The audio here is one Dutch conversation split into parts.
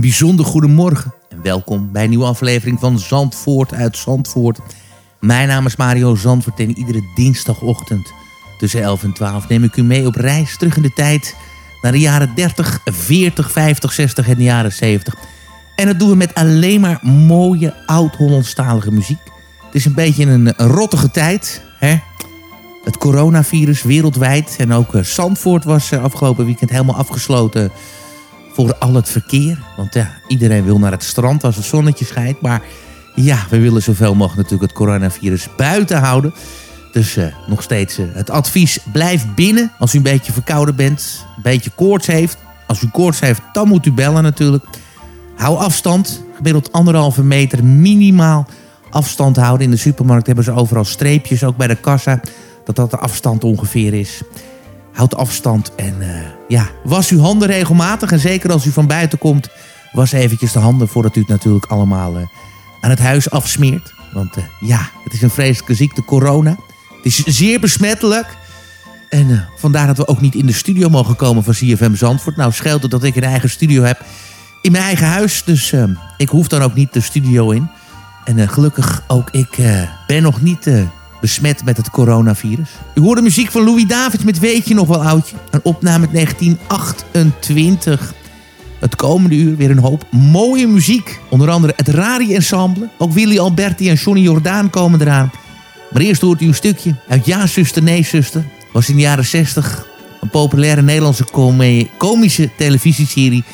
Een bijzonder goedemorgen en welkom bij een nieuwe aflevering van Zandvoort uit Zandvoort. Mijn naam is Mario Zandvoort en iedere dinsdagochtend tussen 11 en 12 neem ik u mee op reis terug in de tijd naar de jaren 30, 40, 50, 60 en de jaren 70. En dat doen we met alleen maar mooie oud-Hollandstalige muziek. Het is een beetje een, rottige tijd, hè? Het coronavirus wereldwijd en ook uh, Zandvoort was uh, afgelopen weekend helemaal afgesloten voor al het verkeer. Want ja, iedereen wil naar het strand als het zonnetje schijnt. Maar ja, we willen zoveel mogelijk natuurlijk het coronavirus buiten houden. Dus uh, nog steeds uh, het advies, blijf binnen als u een beetje verkouden bent. Een beetje koorts heeft. Als u koorts heeft, dan moet u bellen natuurlijk. Hou afstand, gemiddeld anderhalve meter minimaal afstand houden. In de supermarkt hebben ze overal streepjes, ook bij de kassa, dat dat de afstand ongeveer is. Houd afstand en uh, ja, was uw handen regelmatig. En zeker als u van buiten komt, was eventjes de handen voordat u het natuurlijk allemaal uh, aan het huis afsmeert. Want uh, ja, het is een vreselijke ziekte, corona. Het is zeer besmettelijk. En vandaar dat we ook niet in de studio mogen komen van CFM Zandvoort. Nou scheelt het dat ik een eigen studio heb in mijn eigen huis. Dus ik hoef dan ook niet de studio in. En gelukkig ook ik ben nog niet besmet met het coronavirus. U hoorde muziek van Louis Davids met Weet je nog wel oudje? Een opname uit 1928. Het komende uur weer een hoop mooie muziek. Onder andere het Rari Ensemble. Ook Willy Alberti en Johnny Jordaan komen eraan. Maar eerst hoort u een stukje uit Ja, zuster, nee, zuster. Was in de jaren 60 een populaire Nederlandse komische televisieserie...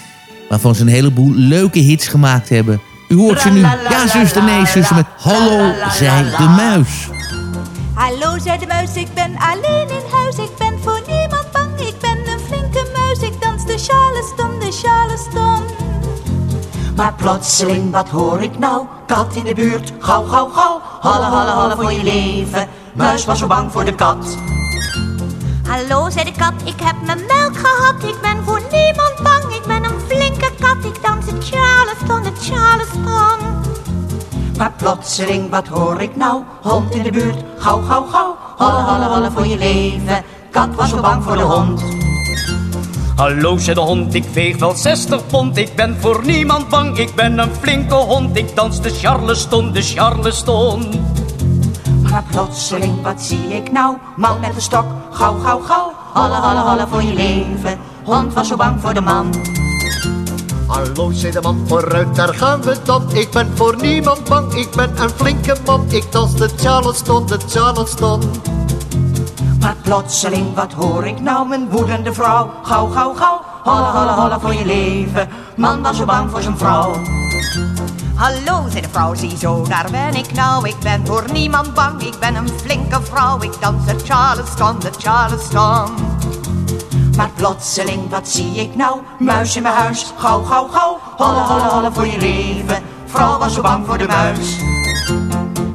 waarvan ze een heleboel leuke hits gemaakt hebben. U hoort ze nu. Ja, zuster, nee, zuster met Hallo, zei de muis. Hallo, zei de muis, ik ben alleen in huis. Ik ben voor niemand bang, ik ben een flinke muis. Ik dans de charleston, de charleston. Maar plotseling, wat hoor ik nou? Kat in de buurt, gauw, gauw, gauw. Halle, halle, halle voor je leven. Muis was zo bang voor de kat. Hallo, zei de kat, ik heb mijn melk gehad. Ik ben voor niemand bang, ik ben een flinke kat. Ik dans de charleston, de charleston. Maar plotseling, wat hoor ik nou? Hond in de buurt, gauw, gauw, gauw. Holle, holle, holle voor je leven. Kat was zo bang voor de hond. Hallo, zei de hond, ik weeg wel 60 pond. Ik ben voor niemand bang, ik ben een flinke hond. Ik dans de charleston, de charleston. Maar plotseling, wat zie ik nou? Man met een stok, gauw, gauw, gauw. Holle, holle, holle voor je leven. Hond was zo bang voor de man. Hallo, zei de man, vooruit, daar gaan we dan. Ik ben voor niemand bang, ik ben een flinke man. Ik dans de Charleston, de Charleston. Maar plotseling, wat hoor ik nou, mijn woedende vrouw? Gauw, gauw, gauw, holle, holle, holle voor je leven. Man was zo bang voor zijn vrouw. Hallo, zei de vrouw, zie zo, daar ben ik nou. Ik ben voor niemand bang, ik ben een flinke vrouw. Ik dans de Charleston, de Charleston. Maar plotseling, wat zie ik nou? Muis in mijn huis, gauw, gauw, gauw. Holle, holle, holle voor je leven. Vrouw was zo bang voor de muis.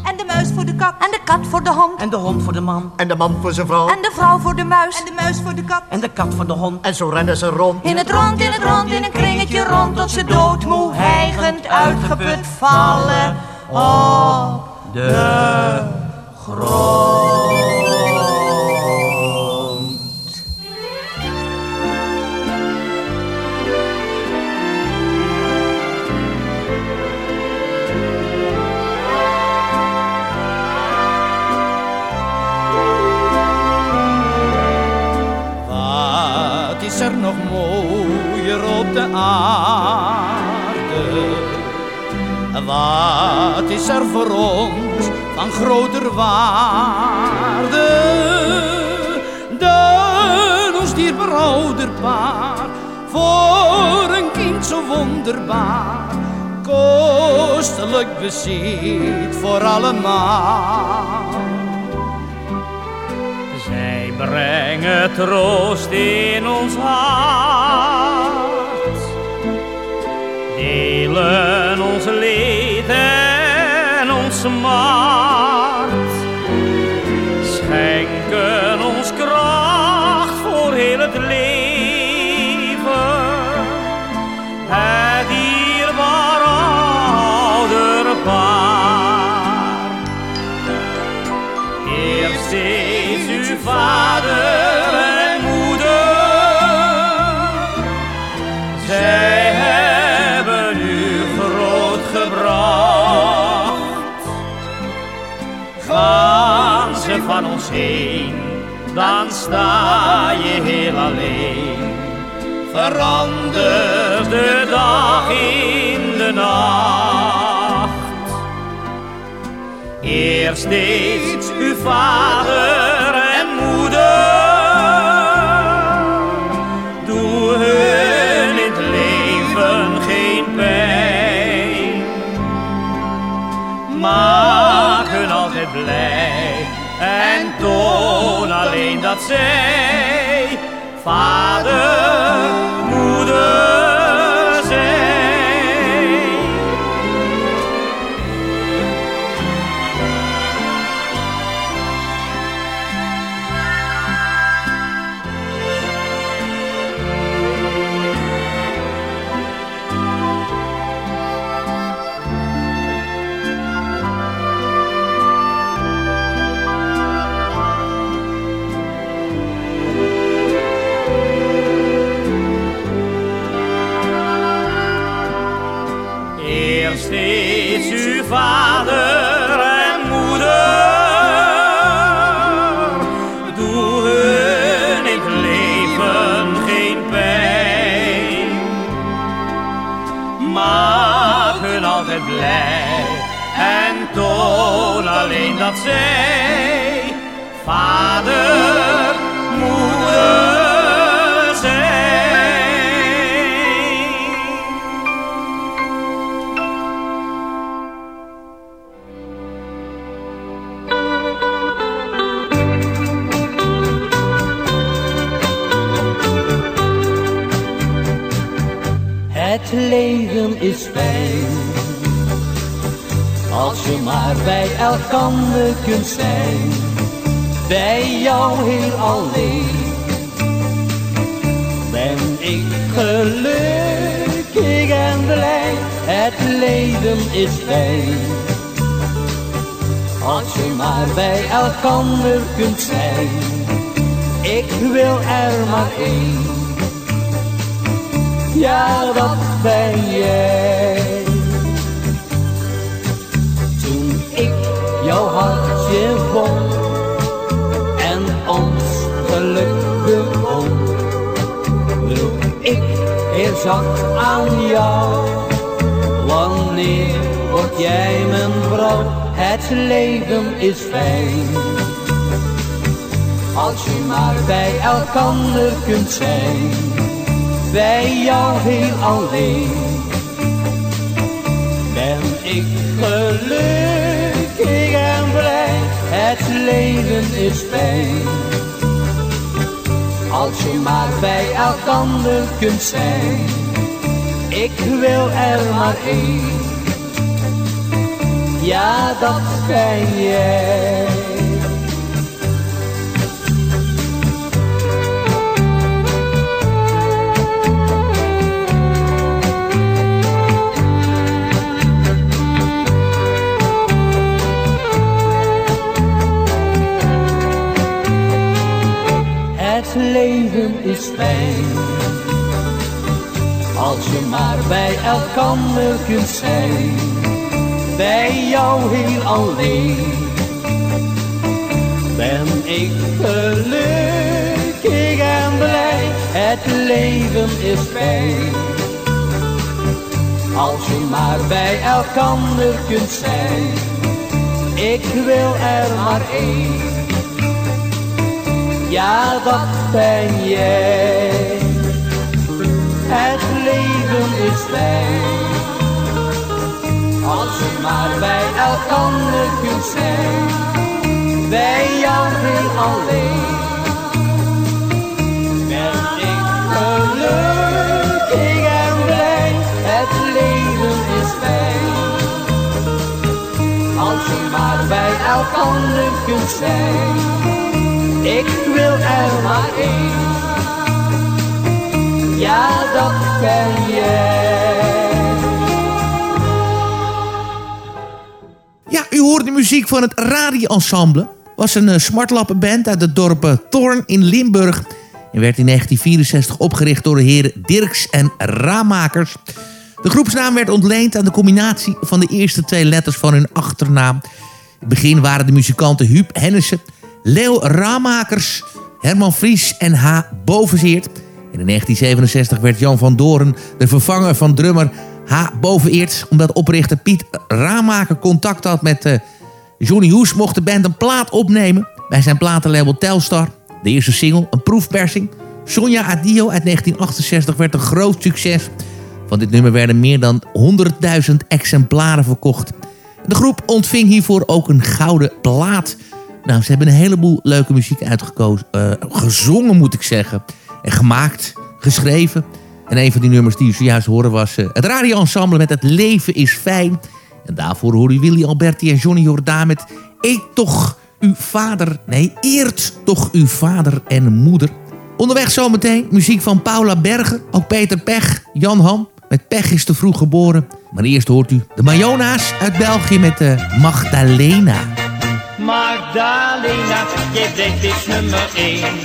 En de muis voor de kat. En de kat voor de hond. En de hond voor de man. En de man voor zijn vrouw. En de vrouw voor de muis. En de muis voor de kat. En de kat voor de hond. En zo rennen ze rond. In het rond, in het rond, in een kringetje rond. Tot ze doodmoe, hijgend, uitgeput vallen. Op de grond. Mooier op de aarde? Wat is er voor ons van groter waarde? Dan ons dierbaar ouderpaar, voor een kind zo wonderbaar. Kostelijk bezit voor allemaal brengen troost in ons hart. Delen ons leed en ons smart. Schenken dan sta je heel alleen. Verander de dag in de nacht. Eerst steeds uw vader dat zij vader, moeder zijn bij jou heel alleen. Ben ik gelukkig en blij, het leven is fijn. Als je maar bij elkander kunt zijn, ik wil er maar één. Ja, dat ben jij. Het leven is fijn. Als je maar bij elkander kunt zijn Bij jou heel alleen. Ben ik gelukkig en blij Het leven is fijn. Als je maar bij elkander kunt zijn Ik wil er maar één. Ja dat ben jij. Het leven is fijn, als je maar bij elkander kunt zijn, bij jou heel alleen. Ben ik gelukkig en blij, het leven is fijn. Als je maar bij elkander kunt zijn ik wil er maar één. Ja, dat ben jij. Ja, u hoort de muziek van het Radio-ensemble. was een uh, smartlappenband uit het dorp uh, Thorn in Limburg. En werd in 1964 opgericht door de heren Dirks en Ramakers. De groepsnaam werd ontleend aan de combinatie van de eerste twee letters van hun achternaam. In het begin waren de muzikanten Huub Hennissen Leo Ramakers, Herman Vries en H. Bovenseert. En in 1967 werd Jan van Doren de vervanger van drummer H. Boveneert. Omdat oprichter Piet Ramaker contact had met uh, Johnny Hoes... mocht de band een plaat opnemen bij zijn platenlabel Telstar. De eerste single, een proefpersing. Sonja Adio uit 1968 werd een groot succes. Van dit nummer werden meer dan 100.000 exemplaren verkocht. De groep ontving hiervoor ook een gouden plaat... Nou, ze hebben een heleboel leuke muziek uitgekozen. Uh, gezongen, moet ik zeggen. En gemaakt, geschreven. En een van die nummers die u zojuist horen was... Uh, het radioensemble met Het Leven is Fijn. En daarvoor hoor u Willy Alberti en Johnny Jordaan met... Eet toch uw vader... Nee, eert toch uw vader en moeder. Onderweg zometeen muziek van Paula Berger. Ook Peter Pech, Jan Ham. Met Pech is te vroeg geboren. Maar eerst hoort u de Mayona's uit België met uh, Magdalena. Magdalena, jij blijft is nummer één.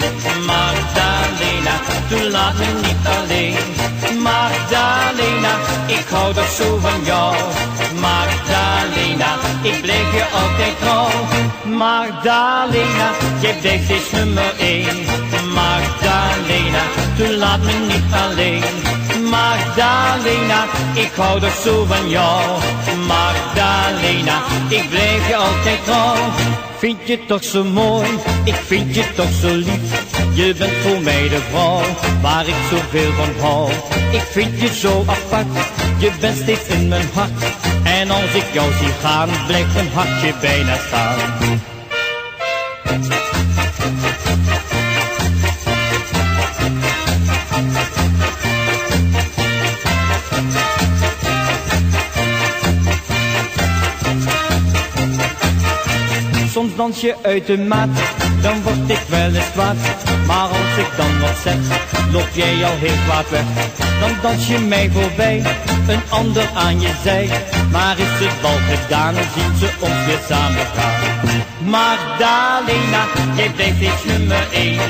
Magdalena, toen laat me niet alleen. Magdalena, ik hou toch zo van jou. Magdalena, ik blijf je altijd trouw. Magdalena, jij blijft is nummer één. Magdalena, toen laat me niet alleen. Magdalena, ik hou toch zo van jou. Magdalena, ik blijf je altijd trouw. Vind je toch zo mooi, ik vind je toch zo lief. Je bent voor mij de vrouw, waar ik zoveel van hou. Ik vind je zo apart, je bent steeds in mijn hart. En als ik jou zie gaan, blijft mijn hartje bijna staan. Soms dans je uit de maat, dan word ik wel eens kwaad. Maar als ik dan wat zeg, loop jij al heel kwaad weg. Dan dans je mij voorbij, een ander aan je zij. Maar is het bal gedaan, zien ze ons weer samen gaan. Magdalena, jij blijft steeds nummer één.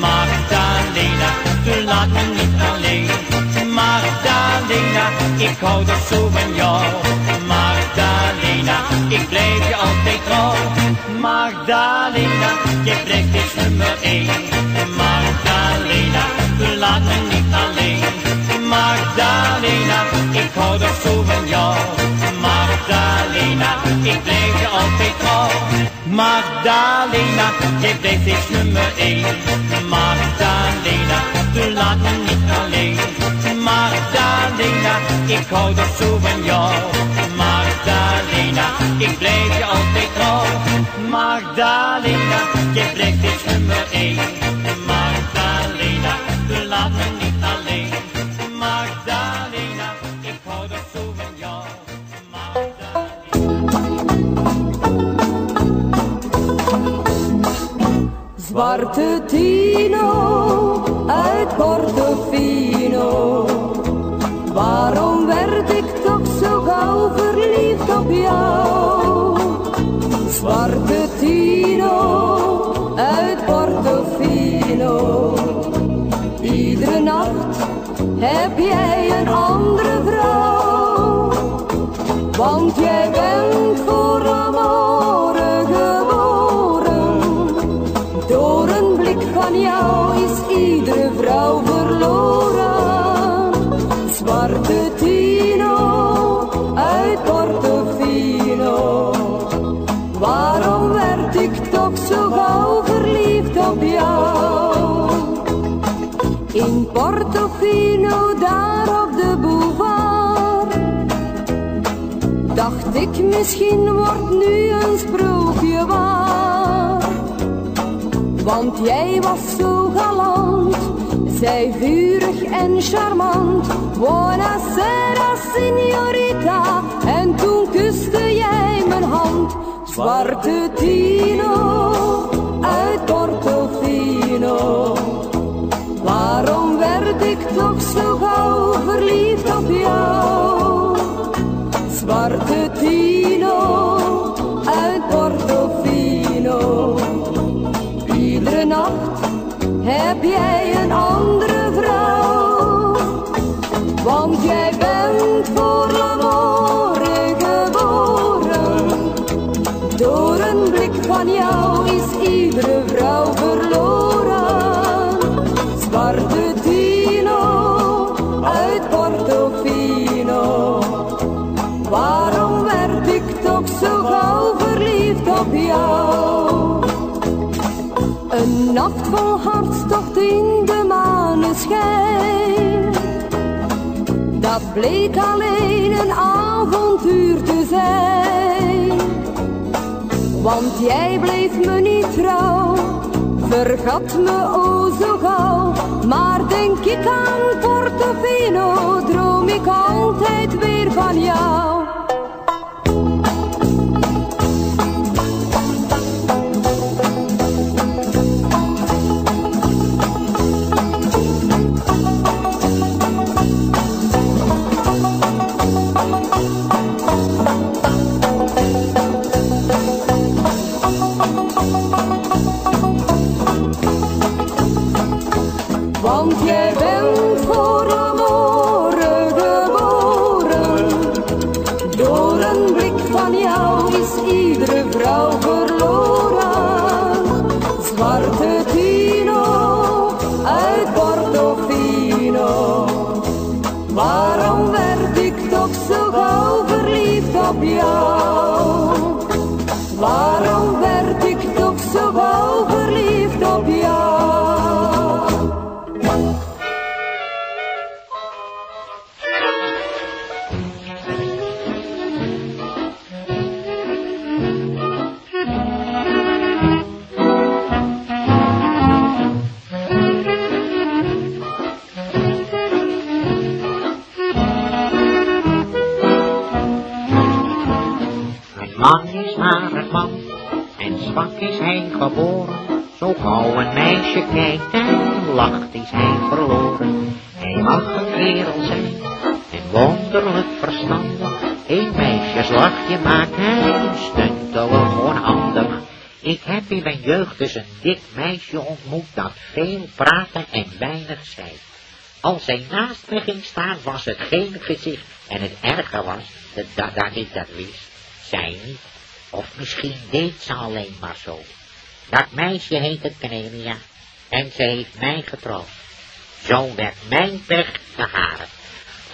Magdalena, tu laat me niet alleen. Magdalena, ik hou toch zo van jou. Ik blijf je altijd trouw. Magdalena, jij blijft steeds nummer één. Magdalena, tu laat me niet alleen. Magdalena, ik hou toch zo van jou. Magdalena, ik blijf je altijd trouw. Magdalena, jij blijft steeds nummer één. Magdalena, tu laat me niet alleen. Magdalena, ik hou toch zo van jou. Magdalena, ik blijf je altijd trouw. Magdalena, jij blijft steeds nummer één. Magdalena, laat me niet alleen. Magdalena, ik hou toch zo van jou. Magdalena. Zwarte Tino uit Portofino. Waarom Zwarte Tino uit Portofino. Iedere nacht heb jij een andere vrouw. Ik, misschien wordt nu een sprookje waar. Want jij was zo galant, zij vurig en charmant. Buonasera, signorita. En toen kuste jij mijn hand. Zwarte Tino uit Portofino. Waarom werd ik toch zo gauw verliefd op jou? Zwarte Tino uit Portofino. Iedere nacht heb jij een andere vrouw. Want jij bent voor l'amore geboren. Door een blik van jou is iedere nacht vol hartstocht in de maneschijn. Dat bleek alleen een avontuur te zijn. Want jij bleef me niet trouw, vergat me o zo gauw. Maar denk ik aan Portofino, droom ik altijd weer van jou. Mijn jeugd dus een dik meisje ontmoet dat veel praatte en weinig zei. Als zij naast me ging staan was het geen gezicht en het erger was dat, dat, ik dat wist. Zij niet. Of misschien deed ze alleen maar zo. Dat meisje heette Cornelia en ze heeft mij getrouwd. Zo werd mijn pech geharen.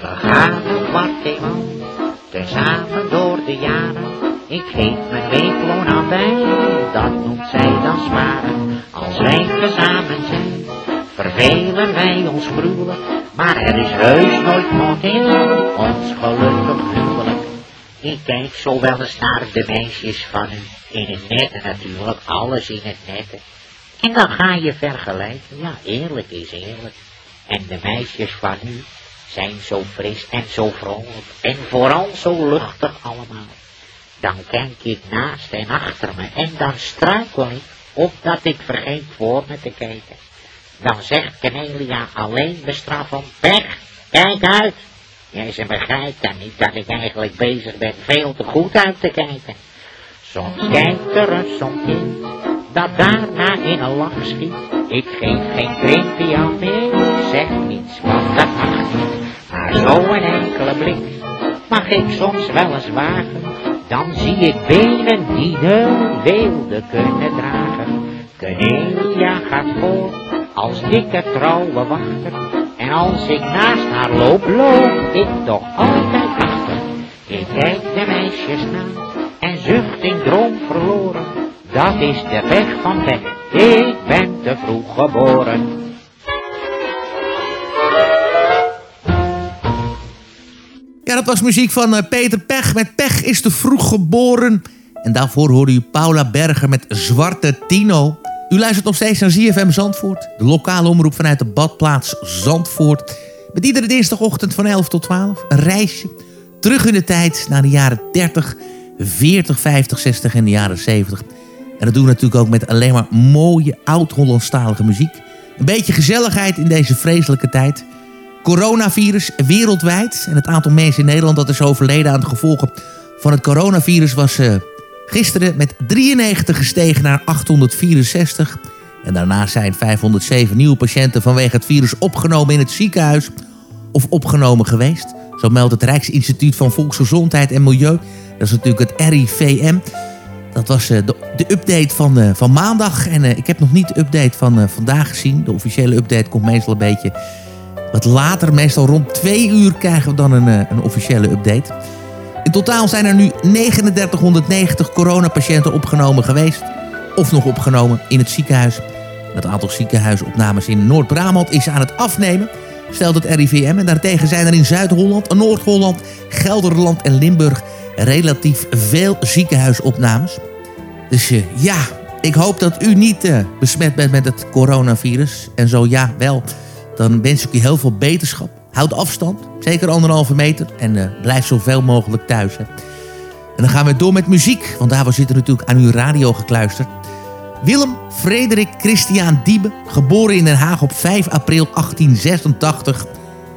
We gaan kwart in tezamen door de jaren. Ik geef mijn weekloon aan bij, dat noemt zij dan sparen. Als wij tezamen zijn, vervelen wij ons gruwelijk. Maar er is heus nooit nog in ons gelukkig huwelijk. Ik kijk zo wel eens naar de meisjes van u, in het net natuurlijk, alles in het nette. En dan ga je vergelijken, ja eerlijk is eerlijk. En de meisjes van u zijn zo fris en zo vrolijk en vooral zo luchtig allemaal. Dan kijk ik naast en achter me en dan struikel ik opdat ik vergeet voor me te kijken. Dan zegt Cornelia alleen bestraffend, weg, kijk uit. Jij ze begrijpt dan niet dat ik eigenlijk bezig ben veel te goed uit te kijken. Soms kijkt er een soms dat daarna in een lach schiet. Ik geef geen drinkje aan meer, zeg niets, want dat mag niet. Maar zo een enkele blik mag ik soms wel eens wagen. Dan zie ik benen die de weelde kunnen dragen. Cornelia gaat voor als dikke trouwe wachter. En als ik naast haar loop, loop ik toch altijd achter. Ik kijk de meisjes na en zucht in droom verloren. Dat is de weg van weg, ik ben te vroeg geboren. Ja, dat was muziek van eh, Peter Pech met Pech is te vroeg geboren. En daarvoor hoorde u Paula Berger met Zwarte Tino. U luistert nog steeds naar ZFM Zandvoort. De lokale omroep vanuit de badplaats Zandvoort. Met iedere dinsdagochtend van 11 tot 12 een reisje. Terug in de tijd naar de jaren 30, 40, 50, 60 en de jaren 70. En dat doen we natuurlijk ook met alleen maar mooie oud-Hollandstalige muziek. Een beetje gezelligheid in deze vreselijke tijd. Coronavirus wereldwijd. En het aantal mensen in Nederland dat is overleden aan de gevolgen van het coronavirus was uh, gisteren met 93 gestegen naar 864. En daarna zijn 507 nieuwe patiënten vanwege het virus opgenomen in het ziekenhuis of opgenomen geweest. Zo meldt het Rijksinstituut van Volksgezondheid en Milieu. Dat is natuurlijk het RIVM. Dat was uh, de, update van, uh, van maandag. En ik heb nog niet de update van vandaag gezien. De officiële update komt meestal een beetje wat later. Meestal rond twee uur krijgen we dan een, een officiële update. In totaal zijn er nu 3990 coronapatiënten opgenomen geweest. Of nog opgenomen in het ziekenhuis. Het aantal ziekenhuisopnames in Noord-Brabant is aan het afnemen. Stelt het RIVM. En daartegen zijn er in Zuid-Holland, Noord-Holland, Gelderland en Limburg relatief veel ziekenhuisopnames. Dus uh, ja, ik hoop dat u niet uh, besmet bent met het coronavirus. En zo ja, wel. Dan wens ik u heel veel beterschap. Houd afstand, zeker anderhalve meter. En uh, blijf zoveel mogelijk thuis. En dan gaan we door met muziek. Want daar zitten natuurlijk aan uw radio gekluisterd. Willem Frederik Christian Diebe, geboren in Den Haag op 5 april 1886...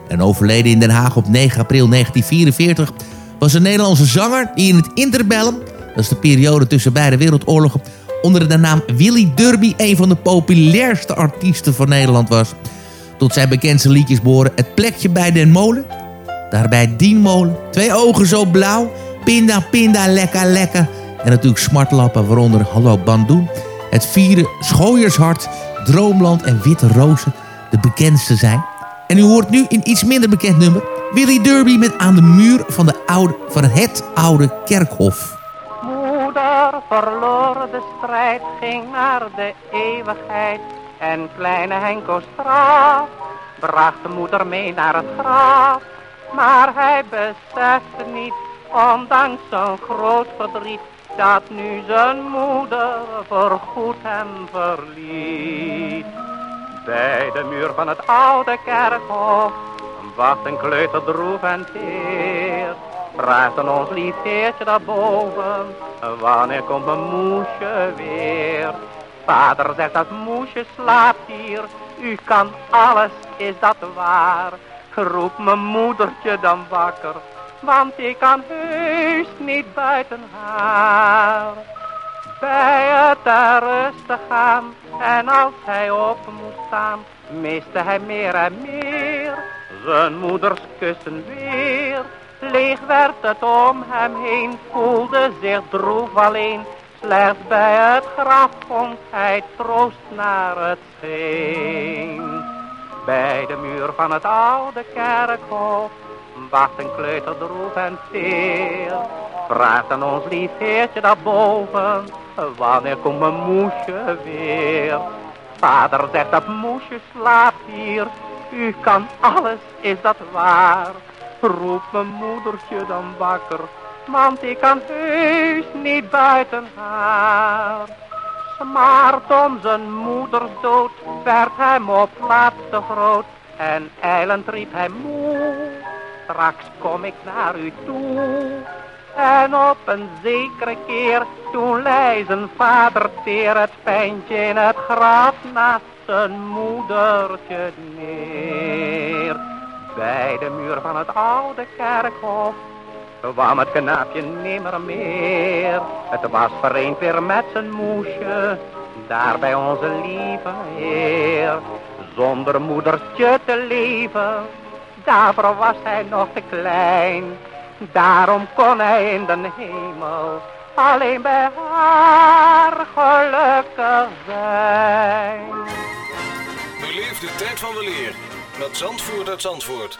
en overleden in Den Haag op 9 april 1944 was een Nederlandse zanger die in het interbellum, dat is de periode tussen beide wereldoorlogen, onder de naam Willy Derby een van de populairste artiesten van Nederland was. Tot zijn bekendste liedjes behoren. Het plekje bij Den Molen, daarbij Dienmolen, Twee ogen zo blauw, Pinda Pinda lekker lekker. En natuurlijk Smartlappen waaronder Hallo Bandoen, Het vierde Schooiershart, Droomland en Witte Rozen de bekendste zijn. En u hoort nu in iets minder bekend nummer. Willy Derby met aan de muur van, de oude, van het oude kerkhof. Moeder verloor de strijd, ging naar de eeuwigheid. En kleine Henko Straat bracht de moeder mee naar het graf. Maar hij besefte niet, ondanks zijn groot verdriet, dat nu zijn moeder voorgoed hem verliet. Bij de muur van het oude kerkhof wacht een kleuter droef en teer. Vraagt aan ons lief heertje daarboven, wanneer komt mijn moesje weer? Vader zegt dat moesje slaapt hier, u kan alles, is dat waar? Roep mijn moedertje dan wakker, want ik kan heus niet buiten haar. Bij het ter rust te gaan, en als hij op moest staan, miste hij meer en meer. Zijn moeders kussen weer, leeg werd het om hem heen, voelde zich droef alleen. Slechts bij het graf vond hij troost naar het scheen. Bij de muur van het oude kerkhof wacht een kleuter droef en teer. Vraagt aan ons lief heertje daarboven, wanneer komt mijn moesje weer? Vader zegt dat moesje slaapt hier, u kan alles, is dat waar? Roep mijn moedertje dan wakker, want ik kan heus niet buiten haar. Smaart om zijn moeders dood, werd hem op laatste groot, en eilend riep hij moe, straks kom ik naar u toe. En op een zekere keer, toen lei zijn vader teer het pijntje in het graf naast zijn moedertje neer. Bij de muur van het oude kerkhof kwam het knaapje nimmer meer. Het was vereend weer met zijn moesje, daar bij onze lieve Heer. Zonder moedertje te leven, daarvoor was hij nog te klein. Daarom kon hij in de hemel alleen bij haar gelukkig zijn. Beleef de tijd van weleer met Zandvoort uit Zandvoort.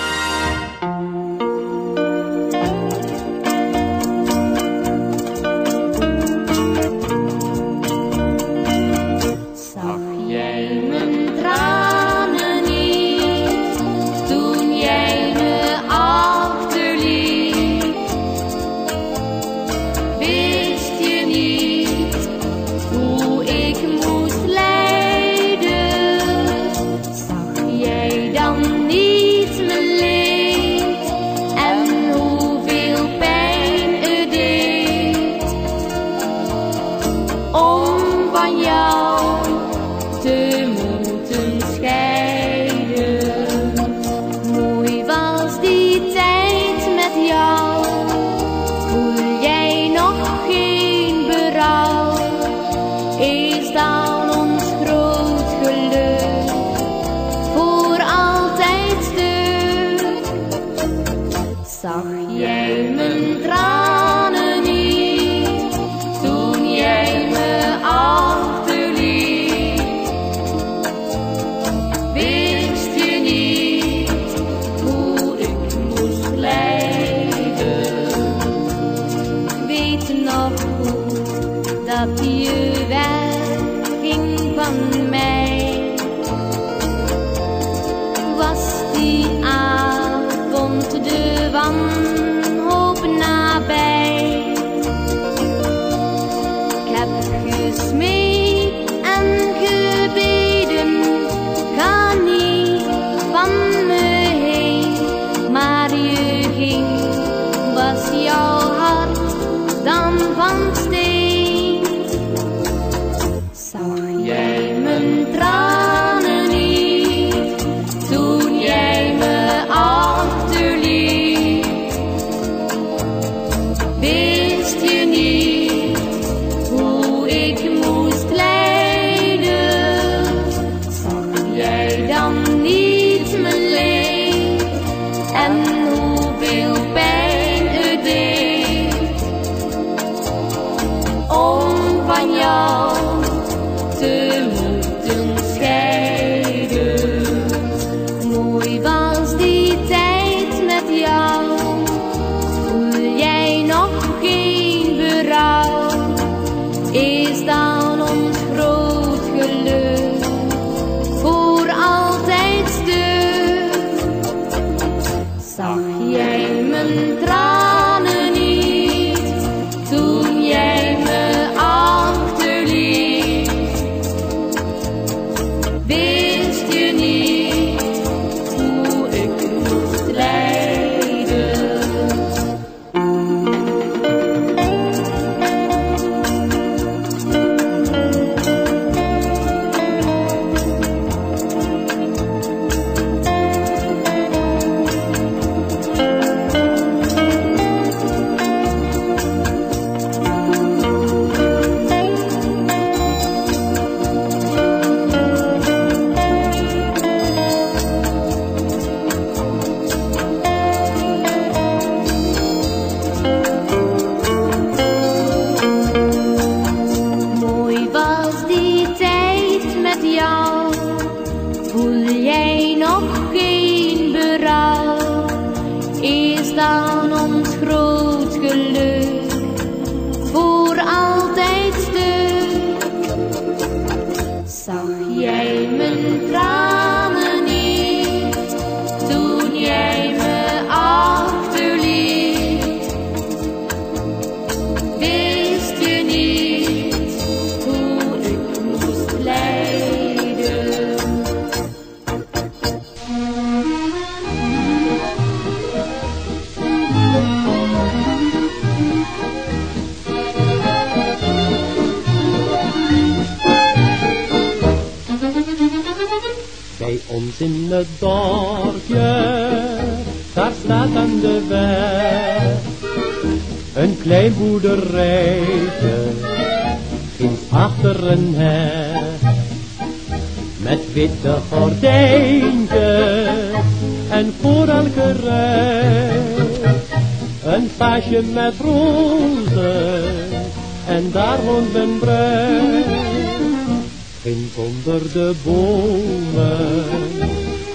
De bomen,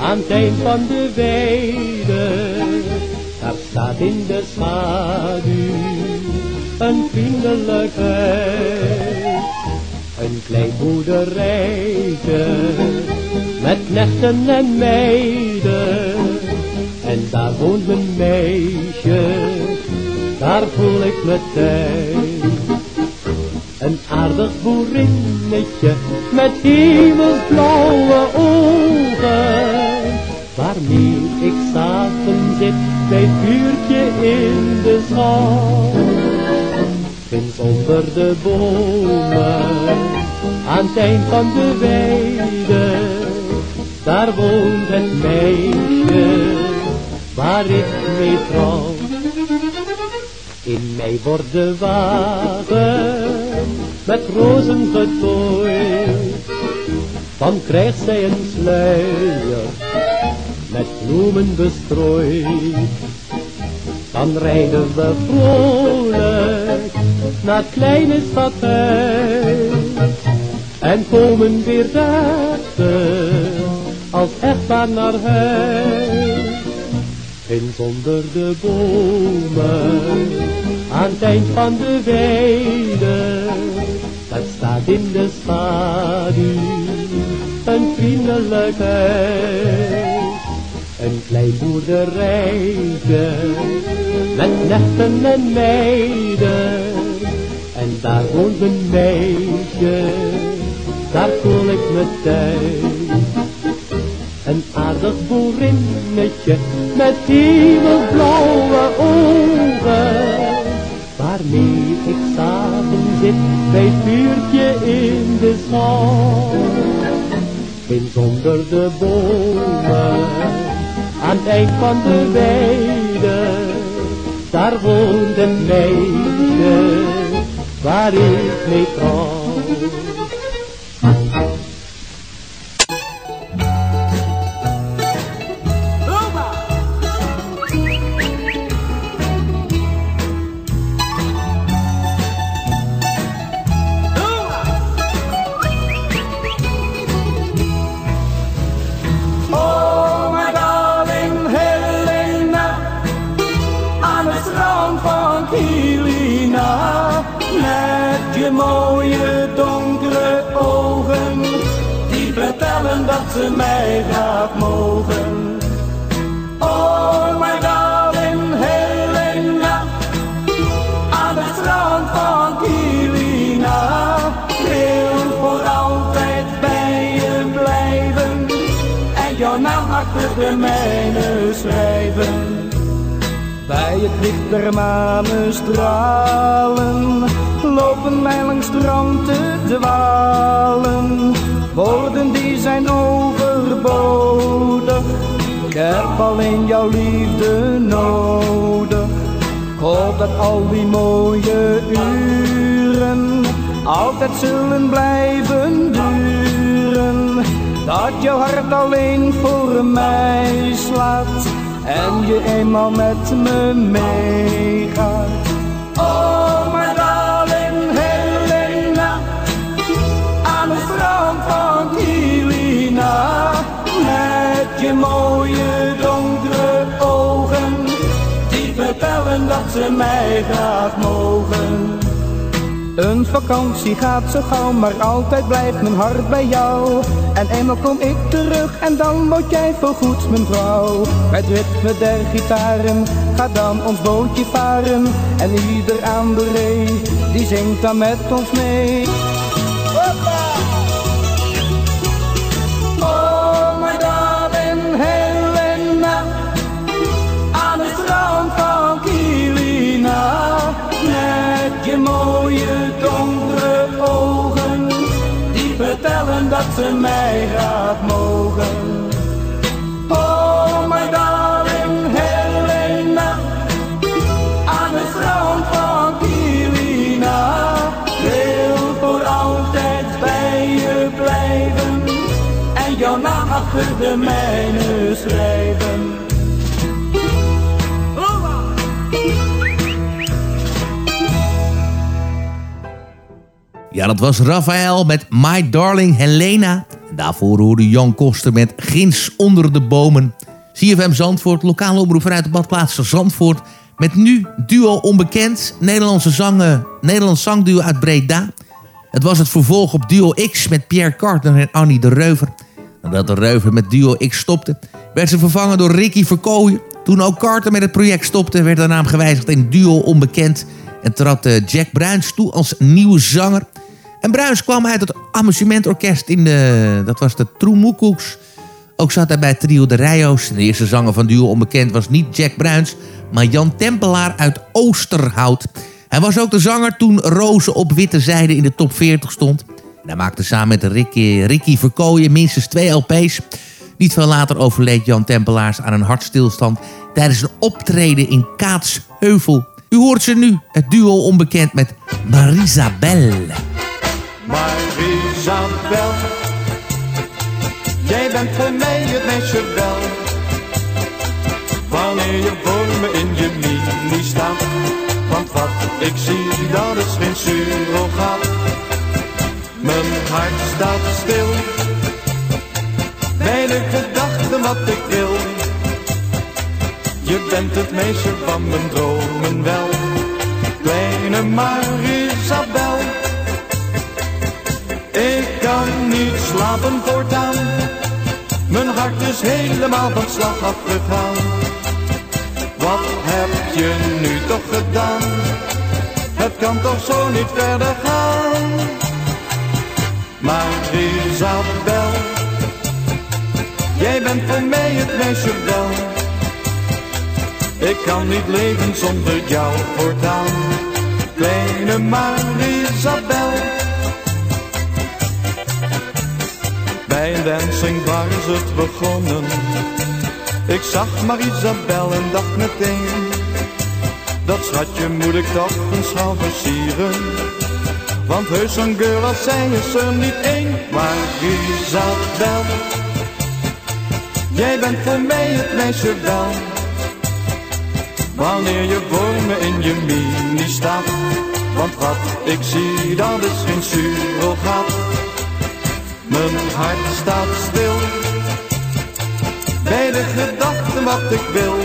aan het eind van de weide, daar staat in de schaduw een vriendelijk. Een klein boerderijtje, met knechten en meiden, en daar woont een meisje, daar voel ik me thuis. Een aardig boerinnetje met hemelsblauwe ogen. Waarmee ik s'avonds zit bij het vuurtje in de zon. Ginds onder de bomen, aan het eind van de weide. Daar woont het meisje waar ik mee trouw. In mij wordt de wagen met rozen getooid. Dan krijgt zij een sluier met bloemen bestrooid. Dan rijden we vrolijk naar het kleine stadhuis. En komen weer dachten als echtpaar naar huis. Ginds onder de bomen, aan het eind van de weide, in de schaduw een vriendelijk huis. Een klein boerderijtje, met knechten en meiden, en daar woont een meisje, daar voel ik me thuis. Een aardig boerinnetje met hemelblauwe ogen. Waarmee ik s'avonds zit bij vuurtje in de zon. Ginds onder de bomen, aan het eind van de weide. Daar woont een meisje, waar ik mee trouw. Bij het licht der manestralen lopen mij langs strand te dwalen. Woorden die zijn overbodig, ik heb alleen jouw liefde nodig. Ik hoop dat al die mooie uren altijd zullen blijven duren. Dat jouw hart alleen voor mij slaat en je eenmaal met me meegaat. Oh, my darling Helena, aan het strand van Kilina, met je mooie donkere ogen, die vertellen dat ze mij graag mogen. Een vakantie gaat zo gauw, maar altijd blijft mijn hart bij jou. En eenmaal kom ik terug en dan word jij voorgoed mijn vrouw. Bij het ritme der gitaren gaat dan ons bootje varen. En ieder aan de die zingt dan met ons mee. Dat ze mij graag mogen. Oh, my darling Helena, aan het strand van Kilina. Wil voor altijd bij je blijven en jouw naam achter de mijne schrijven. Ja, dat was Raphaël met My Darling Helena. En daarvoor hoorde Jan Koster met Gins onder de bomen. CFM Zandvoort, lokale omroep vanuit de badplaats Zandvoort. Met nu duo onbekend, Nederlandse zangen, Nederlands zangduo uit Breda. Het was het vervolg op Duo X met Pierre Carter en Annie de Reuver. Nadat de Reuver met Duo X stopte, werd ze vervangen door Ricky Verkooyen. Toen ook Carter met het project stopte, werd de naam gewijzigd in Duo Onbekend... en trad eh, Jack Bruins toe als nieuwe zanger... En Bruins kwam uit het amusementorkest in de... Dat was de Troemoekoeks. Ook zat hij bij Trio de Rijo's. De eerste zanger van Duo Onbekend was niet Jack Bruins... maar Jan Tempelaar uit Oosterhout. Hij was ook de zanger toen Rozen op Witte Zijde in de top 40 stond. Hij maakte samen met Ricky, Ricky Verkooyen minstens twee LP's. Niet veel later overleed Jan Tempelaars aan een hartstilstand... tijdens een optreden in Kaatsheuvel. U hoort ze nu, het duo Onbekend met Marisabel. Jij bent voor mij het meisje wel. Wanneer je voor me in je mini staat, want wat ik zie, dat is geen surrogaat. Mijn hart staat stil, bij de gedachte wat ik wil. Je bent het meisje van mijn dromen wel, kleine Marisabel. Niet slapen voortaan. Mijn hart is helemaal van slag afgegaan. Wat heb je nu toch gedaan? Het kan toch zo niet verder gaan. Maar Isabel, jij bent voor mij het meisje wel. Ik kan niet leven zonder jou voortaan. Kleine Marisabel. Bij een dancingbar is het begonnen. Ik zag Marisabel en dacht meteen. Dat schatje moet ik toch een schouw versieren. Want heus een girl als zij is er niet één. Maar Isabel, jij bent voor mij het meisje wel. Wanneer je voor me in je mini staat. Want wat ik zie, dat is geen surrogaat. Mijn hart staat stil bij de gedachte wat ik wil.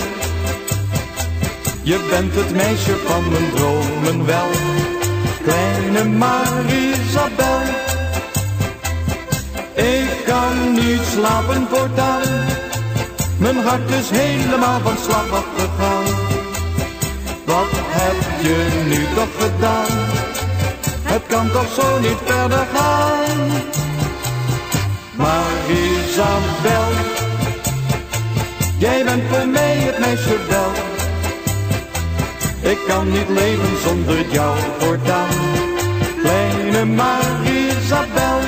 Je bent het meisje van mijn dromen wel, kleine Marisabel. Ik kan niet slapen voortaan. Mijn hart is helemaal van slag afgegaan. Wat heb je nu toch gedaan? Het kan toch zo niet verder gaan. Maar Isabel, jij bent voor mij het meisje wel. Ik kan niet leven zonder jou voortaan. Kleine Marie-Isabel.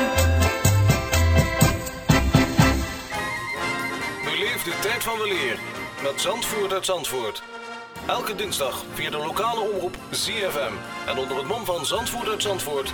Beleef de tijd van weleer met Zandvoort uit Zandvoort. Elke dinsdag via de lokale omroep ZFM. En onder het mom van Zandvoort uit Zandvoort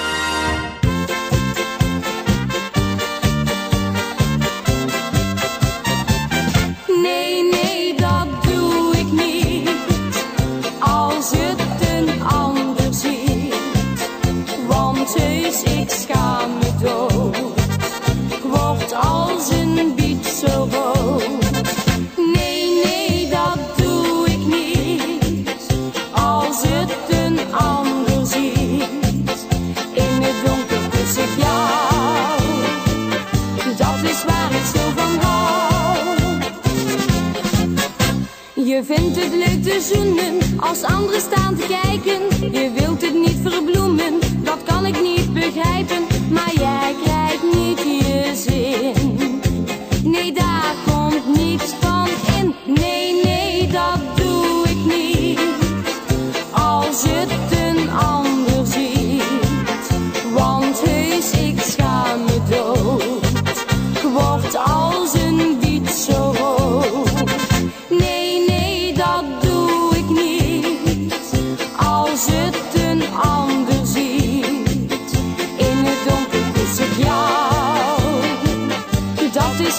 Als anderen staan te kijken. Je wilt het niet verbloemen, dat kan ik niet begrijpen. Maar jij krijgt niet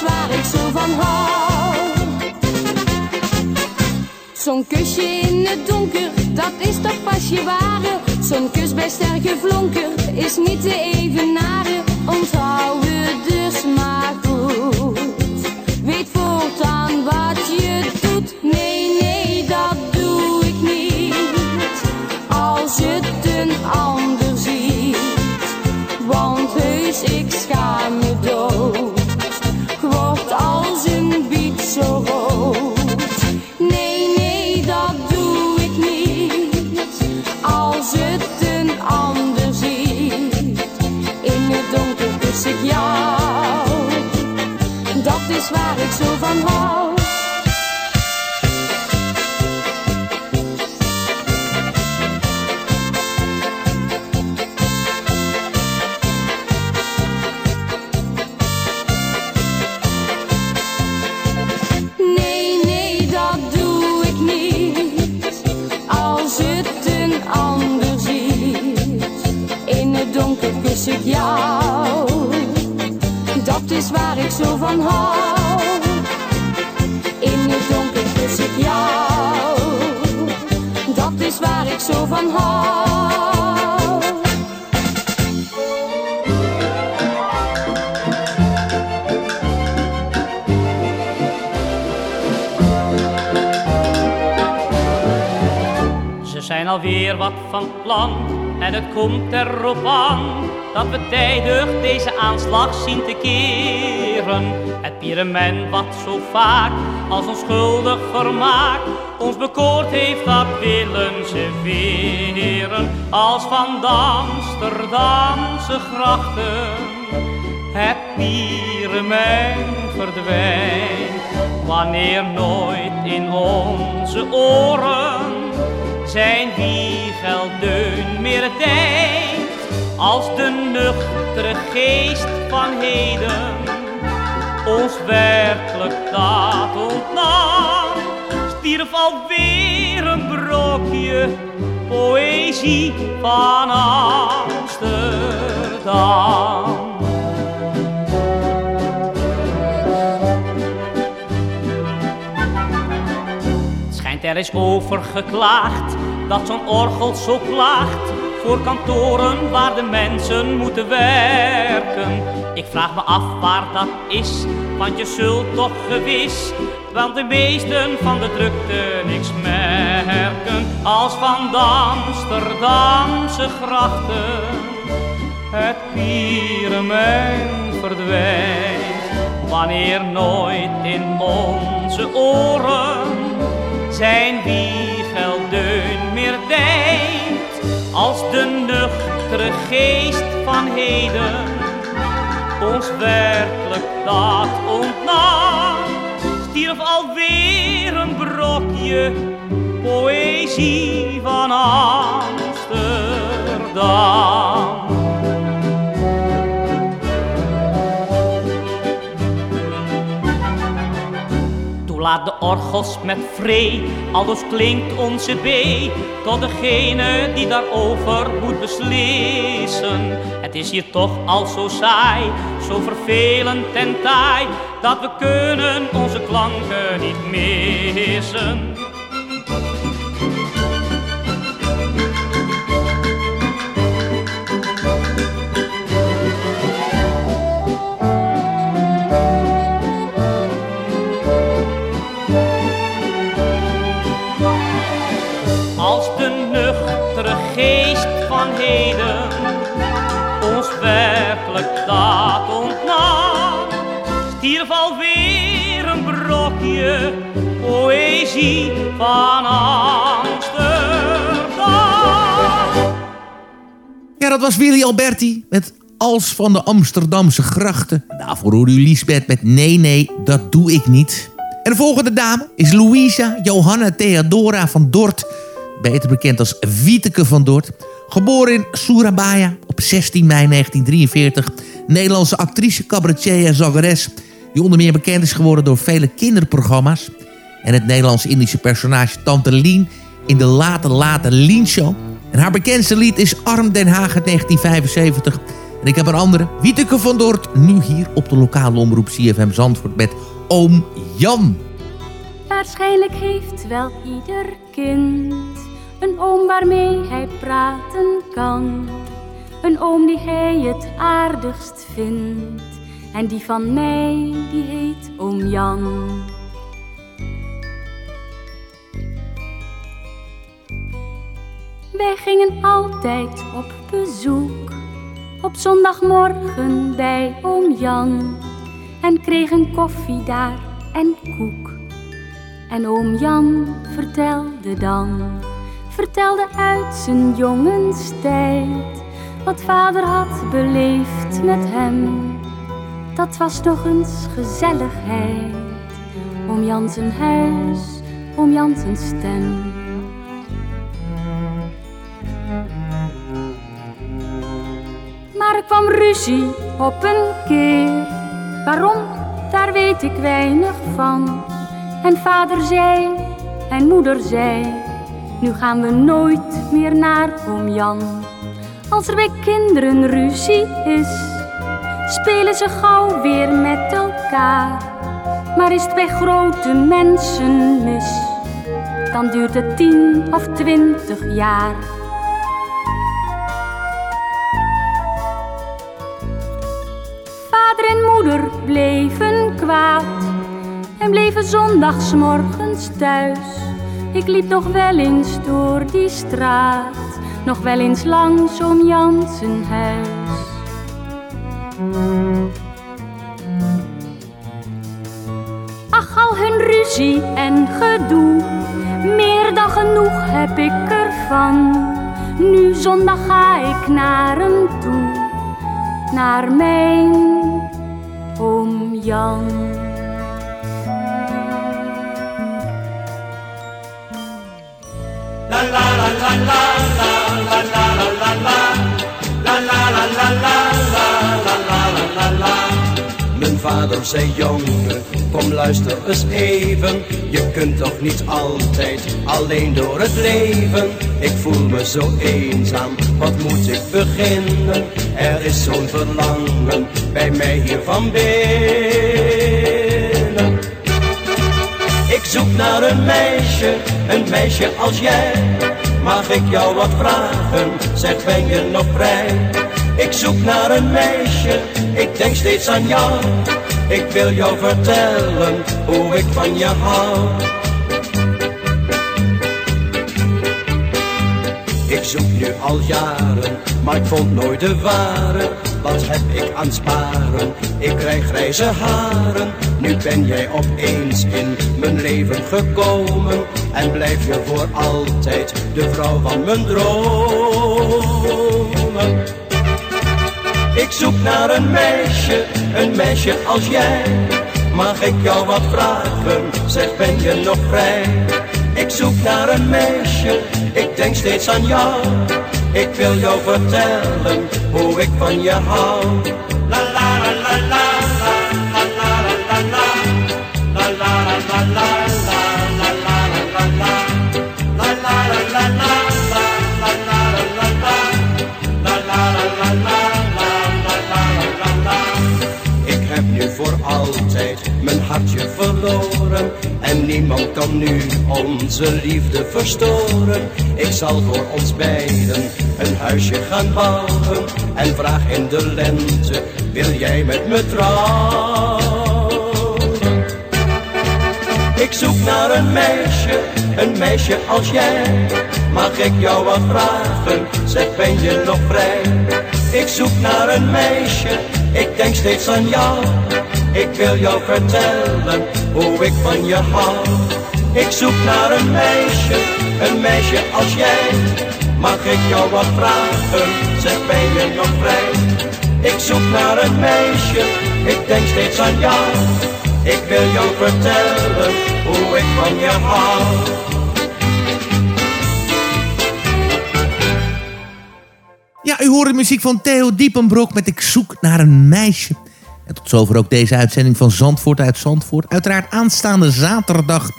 ik zo van hou. Zo'n kusje in het donker, dat is toch pas je ware. Zo'n kus bij sterke flonker is niet te evenaren. Onthoud het dus maar goed. Weet voortaan wat je doet. Nee, nee, dat doe ik niet. Als het een ander ziet. Want heus, ik wat van plan en het komt erop aan dat we tijdig deze aanslag zien te keren. Het pyramid wat zo vaak als onschuldig vermaak ons bekoord heeft, dat willen ze weren. Als van Amsterdamse grachten het pyramid verdwijnt. Wanneer nooit in onze oren zijn wiegeldeun meer denkt. als de nuchtere geest van heden ons werkelijk dat ontnam, stierf alweer een brokje poëzie van Amsterdam. Er is over geklaagd dat zo'n orgel zo klaagt voor kantoren waar de mensen moeten werken. Ik vraag me af waar dat is, want je zult toch gewis wel de meesten van de drukte niks merken. Als van de Amsterdamse grachten het pieremijn verdwijnt. Wanneer nooit in onze oren zijn wiegeldeun meer deint als de nuchtere geest van heden ons werkelijk dat ontnam, stierf alweer een brokje poëzie van Amsterdam. Laat de orgels met vree, aldus klinkt onze B, tot degene die daarover moet beslissen. Het is hier toch al zo saai, zo vervelend en taai, dat we kunnen onze klanken niet missen. Stierf alweer een brokje poëzie van Amsterdam. Ja, dat was Willy Alberti met Als van de Amsterdamse grachten. Daarvoor hoorde u Liesbeth met Nee, nee, dat doe ik niet. En de volgende dame is Louisa Johanna Theodora van Dort, beter bekend als Wieteke van Dort. Geboren in Surabaya op 16 mei 1943. Nederlandse actrice, cabaretier en. Die onder meer bekend is geworden door vele kinderprogramma's... en het Nederlands-Indische personage Tante Lien... in de Late Late Lien Show. En haar bekendste lied is Arm Den Haag uit 1975... En ik heb een andere, Wieteke van Dort, nu hier op de lokale omroep CFM Zandvoort met Oom Jan. Waarschijnlijk heeft wel ieder kind een oom waarmee hij praten kan. Een oom die hij het aardigst vindt. En die van mij, die heet oom Jan. Wij gingen altijd op bezoek. Op zondagmorgen bij oom Jan. En kregen koffie daar en koek. En oom Jan vertelde dan vertelde uit zijn jongenstijd wat vader had beleefd met hem. Dat was toch eens gezelligheid, om Jan zijn huis, om Jan zijn stem. Maar er kwam ruzie op een keer, waarom, daar weet ik weinig van. En vader zei en moeder zei nu gaan we nooit meer naar oom Jan. Als er bij kinderen ruzie is, spelen ze gauw weer met elkaar. Maar is het bij grote mensen mis, dan duurt het tien of twintig jaar. Vader en moeder bleven kwaad en bleven zondagsmorgens thuis ik liep nog wel eens door die straat, nog wel eens langs om Jansen huis. en gedoe. Meer dan genoeg heb ik ervan. Nu zondag ga ik naar hem toe, naar mijn oom Jan. La la la la la la la la la la la la la la la la la la la la vader zei jongen, kom luister eens even. Je kunt toch niet altijd alleen door het leven. Ik voel me zo eenzaam, wat moet ik beginnen? Er is zo'n verlangen bij mij hier van binnen. Ik zoek naar een meisje, een meisje als jij. Mag ik jou wat vragen? Zeg, ben je nog vrij? Ik zoek naar een meisje, ik denk steeds aan jou. Ik wil jou vertellen hoe ik van je hou. Ik zoek nu al jaren, maar ik vond nooit de ware. Wat heb ik aan sparen? Ik krijg grijze haren. Nu ben jij opeens in mijn leven gekomen. En blijf je voor altijd de vrouw van mijn dromen. Ik zoek naar een meisje, een meisje als jij. Mag ik jou wat vragen? Zeg, ben je nog vrij? Ik zoek naar een meisje, ik denk steeds aan jou. Ik wil jou vertellen hoe ik van je hou. La la la la la la la la la la la la la la en niemand kan nu onze liefde verstoren. Ik zal voor ons beiden een huisje gaan bouwen en vraag in de lente, wil jij met me trouwen? Ik zoek naar een meisje, een meisje als jij. Mag ik jou wat vragen? Zeg, ben je nog vrij? Ik zoek naar een meisje, ik denk steeds aan jou. Ik wil jou vertellen hoe ik van je hou. Ik zoek naar een meisje, een meisje als jij. Mag ik jou wat vragen? Zeg, ben je nog vrij? Ik zoek naar een meisje, ik denk steeds aan jou. Ik wil jou vertellen hoe ik van je hou. Ja, u hoort de muziek van Theo Diepenbrok met Ik zoek naar een meisje. En tot zover ook deze uitzending van Zandvoort uit Zandvoort. Uiteraard aanstaande zaterdag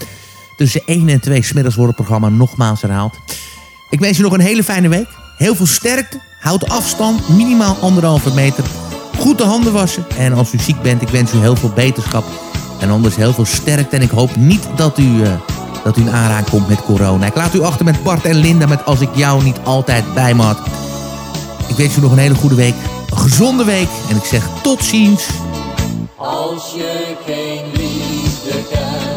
tussen 1 en 2 smiddags wordt het programma nogmaals herhaald. Ik wens u nog een hele fijne week. Heel veel sterkte. Houd afstand, minimaal anderhalve meter. Goed de handen wassen. En als u ziek bent, ik wens u heel veel beterschap. En anders heel veel sterkte. En ik hoop niet dat u, uh, dat u in aanraking komt met corona. Ik laat u achter met Bart en Linda met Als ik jou niet altijd bij me. Ik wens u nog een hele goede week. Gezonde week. En ik zeg tot ziens. Als je geen liefde kent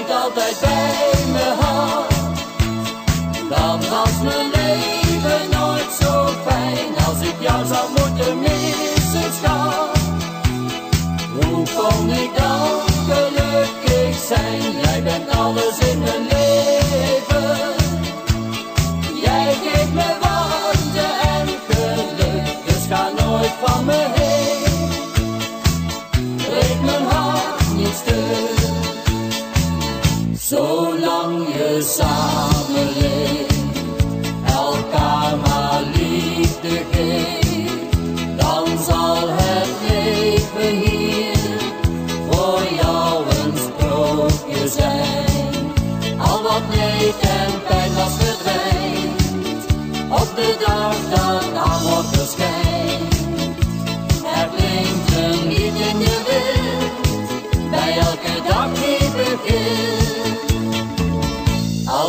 niet altijd bij me had, dan was mijn leven nooit zo fijn. Als ik jou zou moeten missen, schat, hoe kon ik dan gelukkig zijn? Jij bent alles in mijn leven.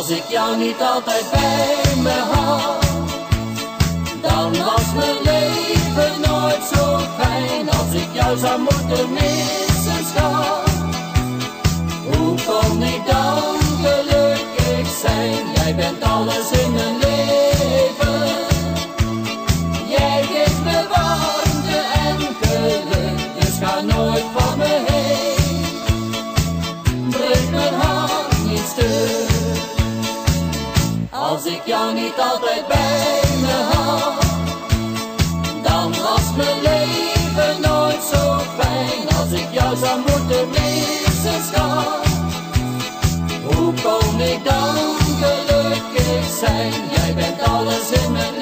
Als ik jou niet altijd bij me had, dan was mijn leven nooit zo fijn. Als ik jou zou moeten missen, schat, hoe kon ik dan gelukkig zijn? Jij bent alles in mijn niet altijd bij me had, dan was mijn leven nooit zo fijn als ik jou zou moeten missen, schat. Hoe kon ik dan gelukkig zijn? Jij bent alles in mijn leven.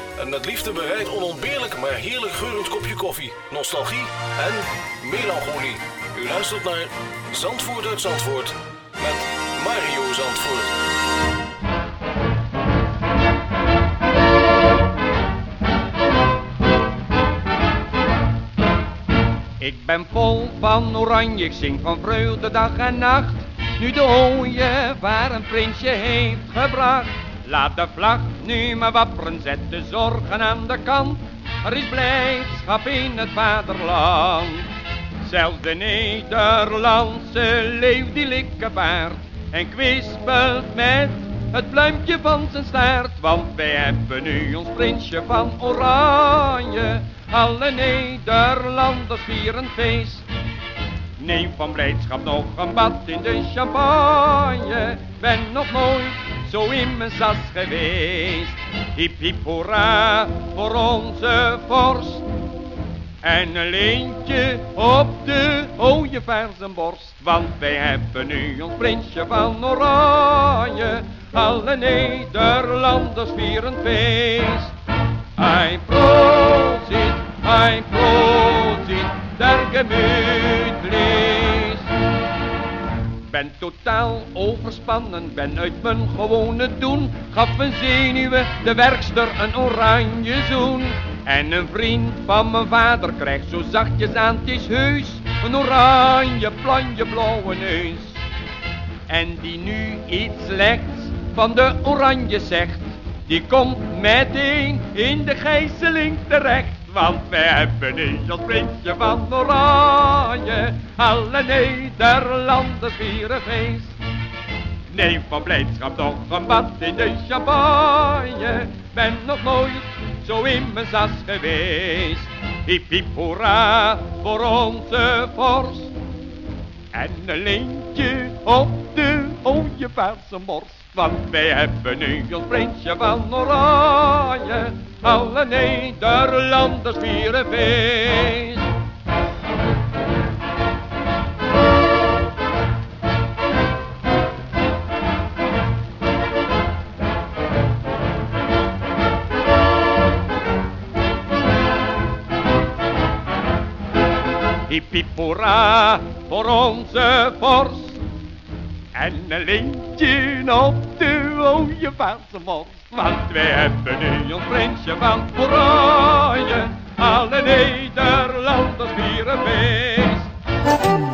en met liefde bereid onontbeerlijk maar heerlijk geurend kopje koffie, nostalgie en melancholie. U luistert naar Zandvoort uit Zandvoort met Mario Zandvoort. Ik ben vol van oranje, ik zing van vreugde dag en nacht. Nu de ooievaar een prinsje heeft gebracht. Laat de vlag nu maar wapperen, zet de zorgen aan de kant. Er is blijdschap in het vaderland. Zelfs de Nederlandse leeuw die likkebaard en kwispelt met het pluimpje van zijn staart. Want wij hebben nu ons prinsje van oranje. Alle Nederlanders vieren feest. Neem van blijdschap nog een bad in de champagne. Ben nog nooit zo in mijn sas geweest. Hip hip hoera voor onze vorst. En een leentje op de ooievaar zijn borst. Want wij hebben nu ons prinsje van oranje. Alle Nederlanders vieren feest. Ein Prosit, ein Prosit, der gemütlich. Ben totaal overspannen, ben uit mijn gewone doen. Gaf een zenuwen de werkster een oranje zoen. En een vriend van mijn vader krijgt zo zachtjes aan, het is heus. Een oranje, planje, blauwe neus. En die nu iets slechts van de oranje zegt. Die komt meteen in de gijzeling terecht. Want wij hebben nu ons prinsje van oranje. Alle Nederlanders vieren feest. Neem van blijdschap nog een bad in de champagne. Ben nog nooit zo in mijn sas geweest. Hip hip hoera voor onze vorst. En een leentje op de ooievaar zijn borst. Want wij hebben nu ons prinsje van oranje. Alle Nederlanders vieren feest. Voor onze vorst. En een lintje op de ooievaarse borst. Want wij hebben nu ons prinsje van oranje. Alle Nederlanders vieren feest.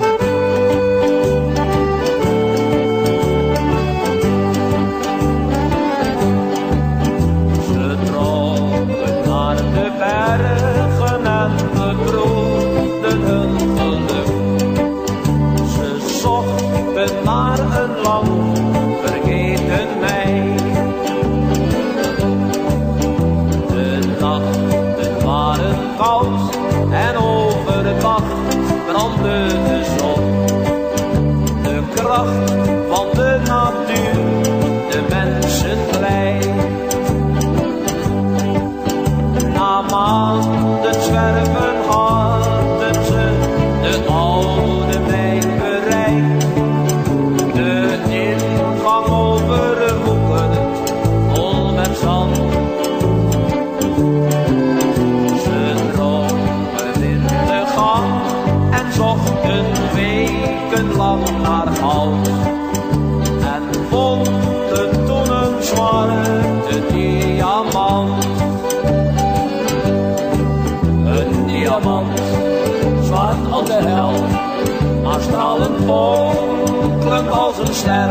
Fonkelend als een ster.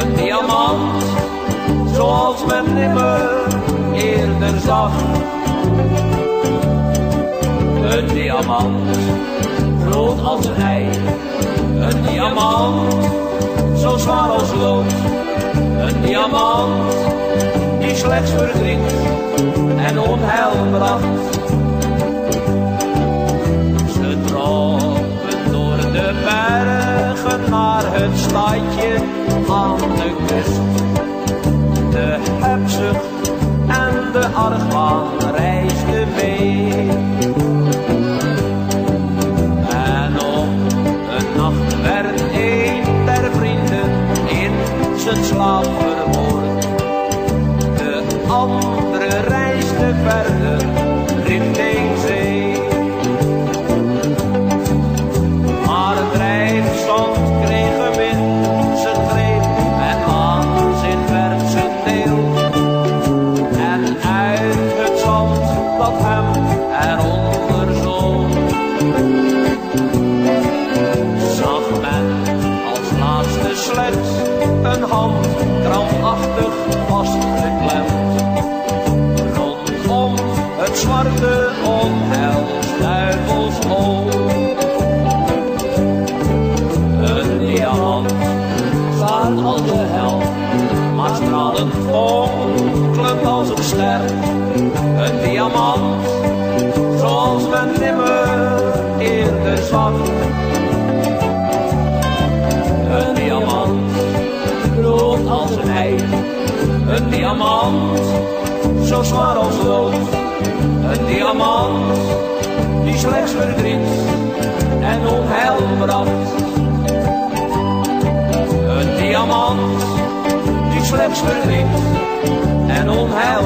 Een diamant, zoals men nimmer eerder zag. Een diamant, groot als een ei. Een diamant, zo zwaar als lood. Een diamant, die slechts verdriet en onheil bracht. Het stadje aan de kust. De hebzucht en de argwaan reisden mee. En op een nacht werd een der vrienden in zijn slaap diamant, zo zwaar als lood. Een diamant, die slechts verdriet en onheil bracht. Een diamant, die slechts verdriet en onheil